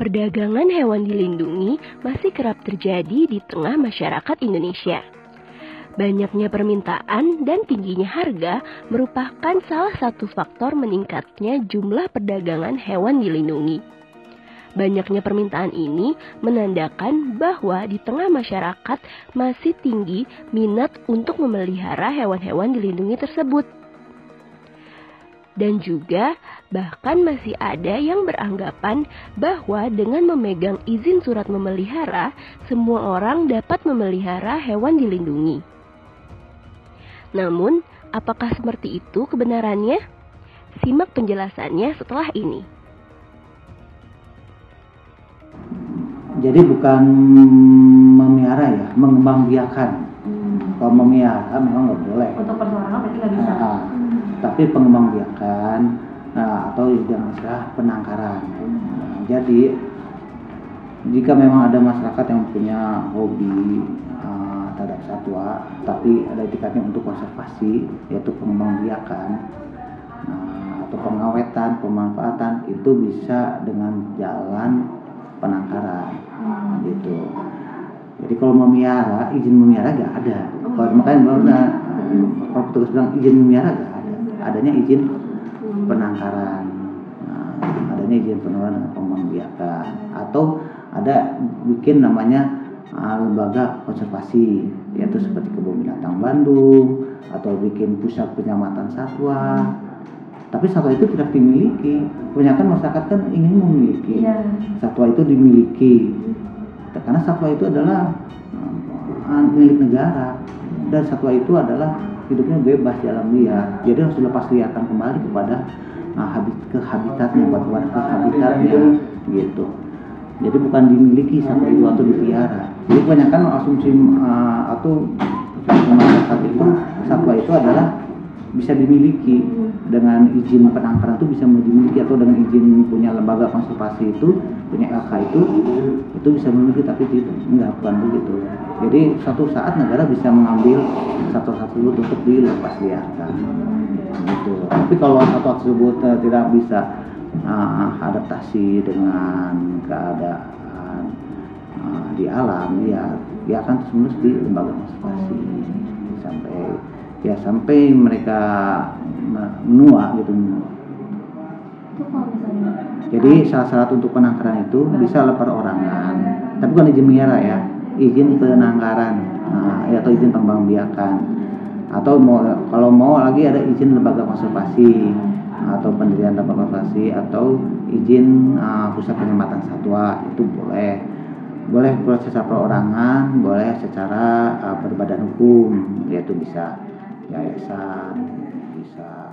perdagangan hewan dilindungi masih kerap terjadi di tengah masyarakat Indonesia. Banyaknya permintaan dan tingginya harga merupakan salah satu faktor meningkatnya jumlah perdagangan hewan dilindungi. Banyaknya permintaan ini menandakan bahwa di tengah masyarakat masih tinggi minat untuk memelihara hewan-hewan dilindungi tersebut dan juga bahkan masih ada yang beranggapan bahwa dengan memegang izin surat memelihara, semua orang dapat memelihara hewan dilindungi. Namun, apakah seperti itu kebenarannya? Simak penjelasannya setelah ini. Jadi bukan memelihara ya, mengembangbiakan. Hmm. Kalau memelihara memang nggak boleh. Untuk persoalan berarti nggak bisa. Nah, tapi pengembangbiakan nah, atau yang istilah penangkaran. Nah, jadi jika memang ada masyarakat yang punya hobi uh, terhadap satwa, tapi ada etikanya untuk konservasi, yaitu pengembangbiakan nah, atau pengawetan, pemanfaatan itu bisa dengan jalan penangkaran, hmm. gitu. Jadi kalau memelihara, izin memelihara gak ada. Kalau makanya kalau petugas bilang izin memelihara gak adanya izin penangkaran. Nah, adanya izin penangkaran dengan pembiakan. Atau ada bikin namanya uh, lembaga konservasi yaitu seperti kebun binatang Bandung atau bikin pusat penyelamatan satwa. Tapi satwa itu tidak dimiliki. Kebanyakan masyarakat kan ingin memiliki. Yeah. satwa itu dimiliki. Karena satwa itu adalah uh, milik negara. Dan satwa itu adalah hidupnya bebas di alam liar. Jadi harus dilepas liarkan kembali kepada uh, habit ke habitatnya buat ke habitatnya gitu. Jadi bukan dimiliki sama itu atau dipelihara. Jadi kebanyakan asumsi uh, atau masyarakat itu satwa itu adalah bisa dimiliki dengan izin penangkaran itu bisa dimiliki atau dengan izin punya lembaga konservasi itu punya LK itu itu bisa memiliki tapi itu enggak bukan begitu. Jadi satu saat negara bisa mengambil satu-satu untuk dilepas liarkan gitu. Tapi kalau satu tersebut uh, tidak bisa uh, adaptasi dengan keadaan uh, di alam ya ya akan terus di lembaga konservasi ya sampai mereka menua gitu. Jadi salah satu untuk penangkaran itu bisa lepar orangan. Tapi bukan izin ya. Izin penangkaran. Nah, ya, atau izin pengembangbiakan atau mau kalau mau lagi ada izin lembaga konservasi atau pendirian lembaga konservasi atau izin uh, pusat penyelamatan satwa itu boleh. Boleh proses perorangan boleh secara uh, berbadan hukum yaitu bisa yayasan bisa perusahaan